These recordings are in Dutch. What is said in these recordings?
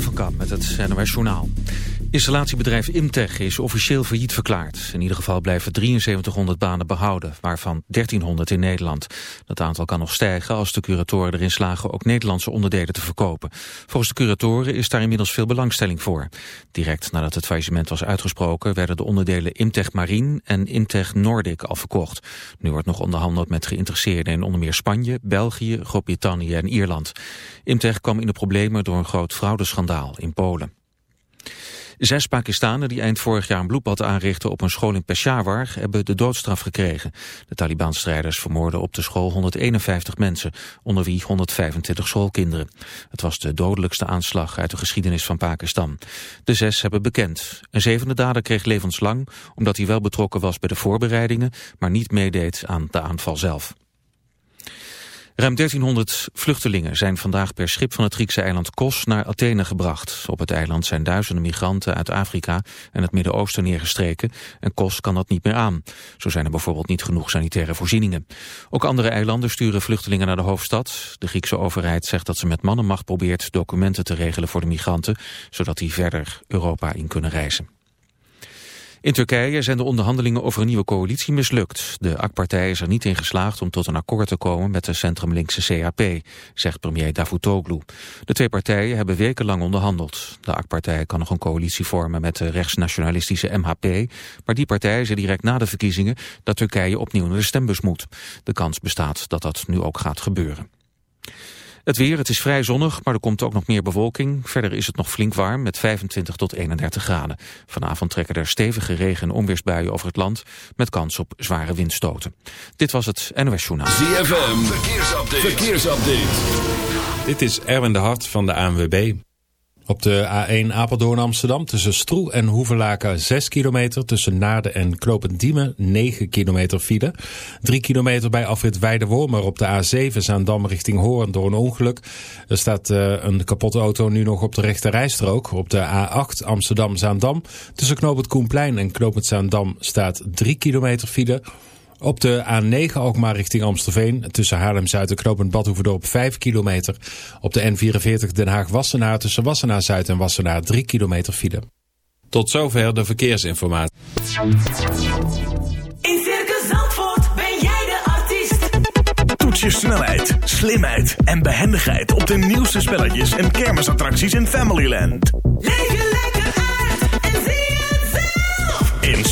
Van Kamp met het NOS Journaal. Installatiebedrijf Imtech is officieel failliet verklaard. In ieder geval blijven 7300 banen behouden, waarvan 1300 in Nederland. Dat aantal kan nog stijgen als de curatoren erin slagen ook Nederlandse onderdelen te verkopen. Volgens de curatoren is daar inmiddels veel belangstelling voor. Direct nadat het faillissement was uitgesproken werden de onderdelen Imtech Marine en Imtech Nordic al verkocht. Nu wordt nog onderhandeld met geïnteresseerden in onder meer Spanje, België, Groot-Brittannië en Ierland. Imtech kwam in de problemen door een groot fraudeschandaal in Polen. Zes Pakistanen die eind vorig jaar een bloedbad aanrichten op een school in Peshawar hebben de doodstraf gekregen. De Taliban-strijders vermoorden op de school 151 mensen, onder wie 125 schoolkinderen. Het was de dodelijkste aanslag uit de geschiedenis van Pakistan. De zes hebben bekend. Een zevende dader kreeg levenslang omdat hij wel betrokken was bij de voorbereidingen, maar niet meedeed aan de aanval zelf. Ruim 1300 vluchtelingen zijn vandaag per schip van het Griekse eiland Kos naar Athene gebracht. Op het eiland zijn duizenden migranten uit Afrika en het Midden-Oosten neergestreken en Kos kan dat niet meer aan. Zo zijn er bijvoorbeeld niet genoeg sanitaire voorzieningen. Ook andere eilanden sturen vluchtelingen naar de hoofdstad. De Griekse overheid zegt dat ze met mannenmacht probeert documenten te regelen voor de migranten, zodat die verder Europa in kunnen reizen. In Turkije zijn de onderhandelingen over een nieuwe coalitie mislukt. De AK-partij is er niet in geslaagd om tot een akkoord te komen met de centrumlinkse CAP, zegt premier Davutoglu. De twee partijen hebben wekenlang onderhandeld. De AK-partij kan nog een coalitie vormen met de rechtsnationalistische MHP, maar die partij zei direct na de verkiezingen dat Turkije opnieuw naar de stembus moet. De kans bestaat dat dat nu ook gaat gebeuren. Het weer, het is vrij zonnig, maar er komt ook nog meer bewolking. Verder is het nog flink warm met 25 tot 31 graden. Vanavond trekken er stevige regen- en onweersbuien over het land... met kans op zware windstoten. Dit was het NOS Journaal. ZFM, verkeersupdate. verkeersupdate. Dit is Erwin de Hart van de ANWB. Op de A1 Apeldoorn Amsterdam tussen Stroe en Hoevelaken 6 kilometer. Tussen Naarden en Knopendiemen 9 kilometer file. 3 kilometer bij afrit Weidewormer op de A7 Zaandam richting Hoorn door een ongeluk. Er staat uh, een kapotte auto nu nog op de rechte rijstrook. Op de A8 Amsterdam Zaandam tussen Knopend Koenplein en Knopend Zaandam staat 3 kilometer file. Op de A9 ook maar richting Amstelveen. Tussen Haarlem-Zuid en Knopend Badhoevedorp 5 kilometer. Op de N44 Den Haag-Wassenaar tussen Wassenaar-Zuid en Wassenaar 3 kilometer file. Tot zover de verkeersinformatie. In Circus Zandvoort ben jij de artiest. Toets je snelheid, slimheid en behendigheid op de nieuwste spelletjes en kermisattracties in Familyland. Leef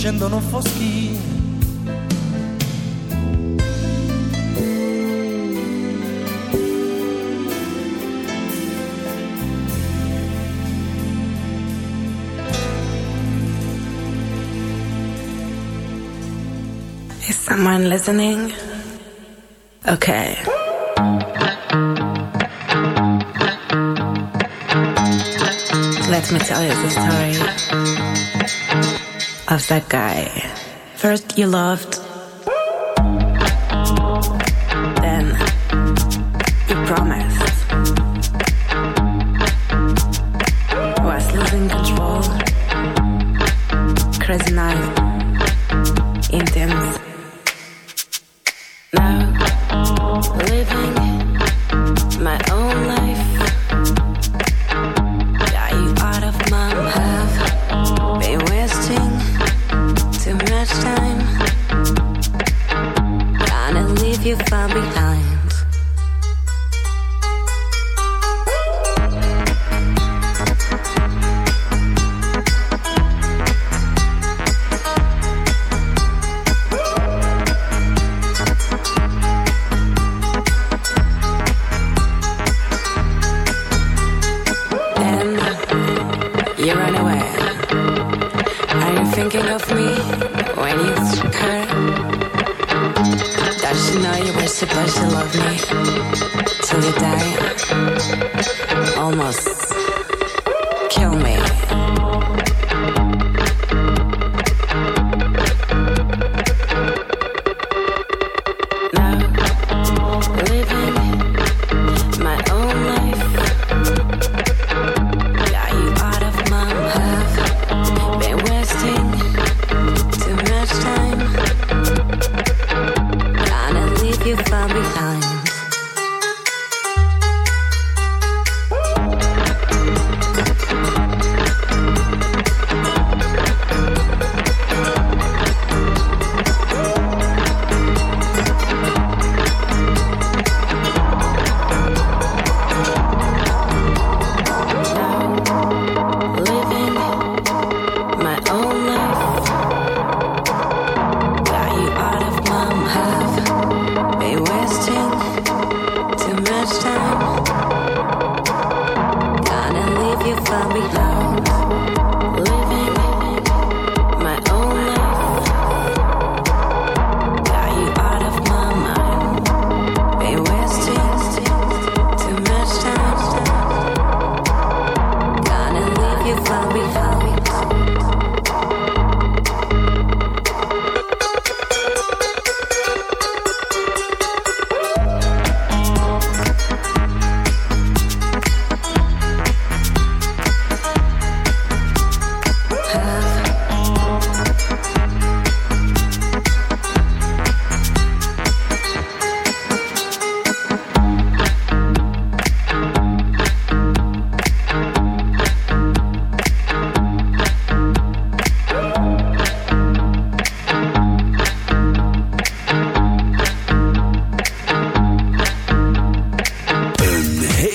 scendono foschie. Is someone listening? Okay. Let me tell you the story of that guy. First, you loved,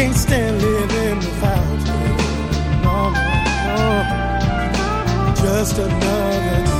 can't stand living without you. No, no, no. Just another.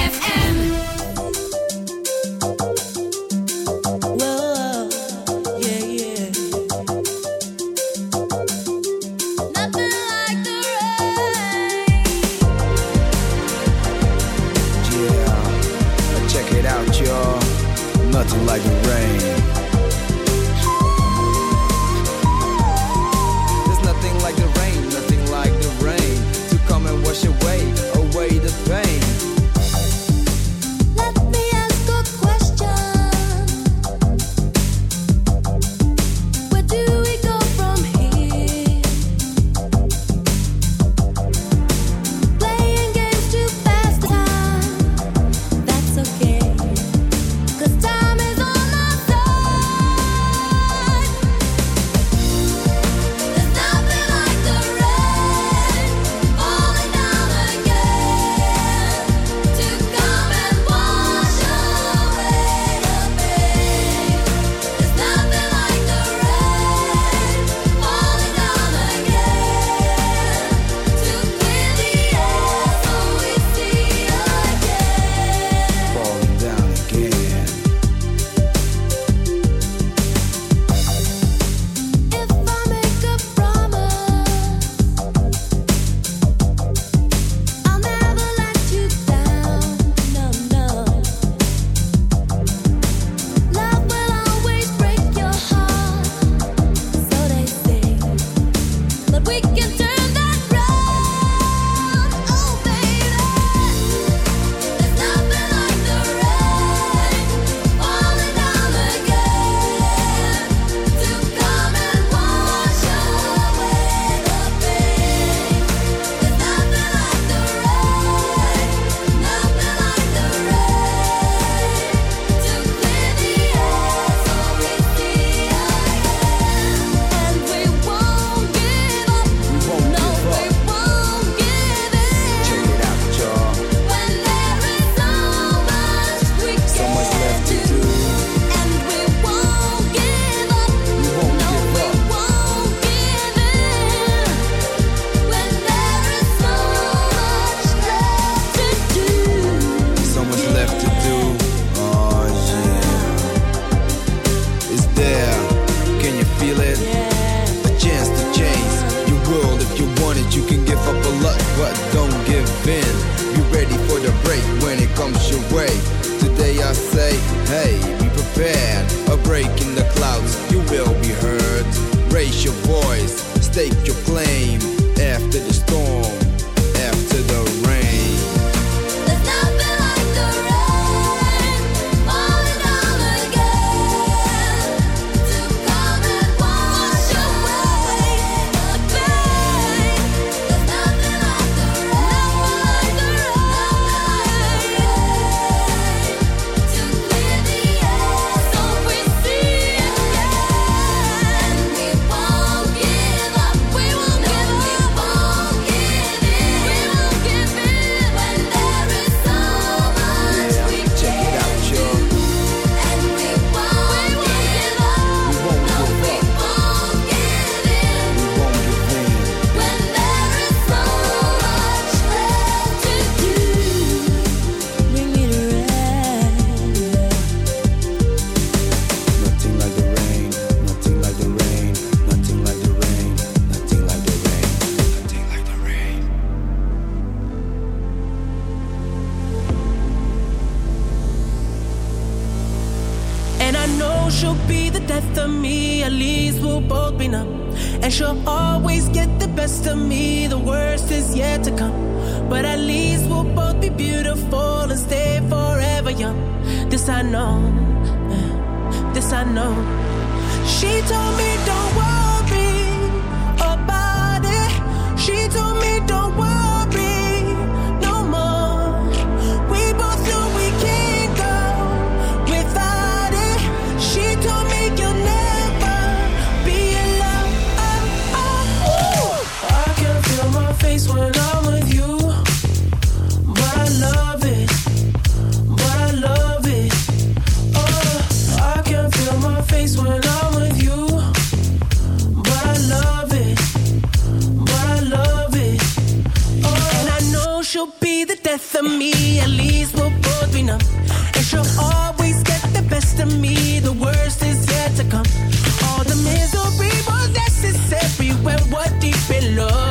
Love.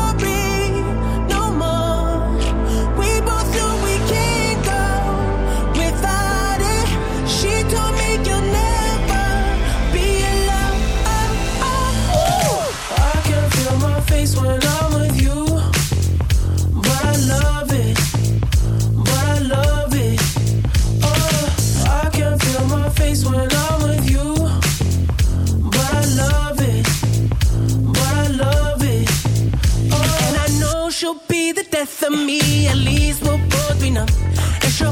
both of me, at least we'll both be numb. And she'll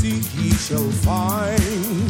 Seek, shall find.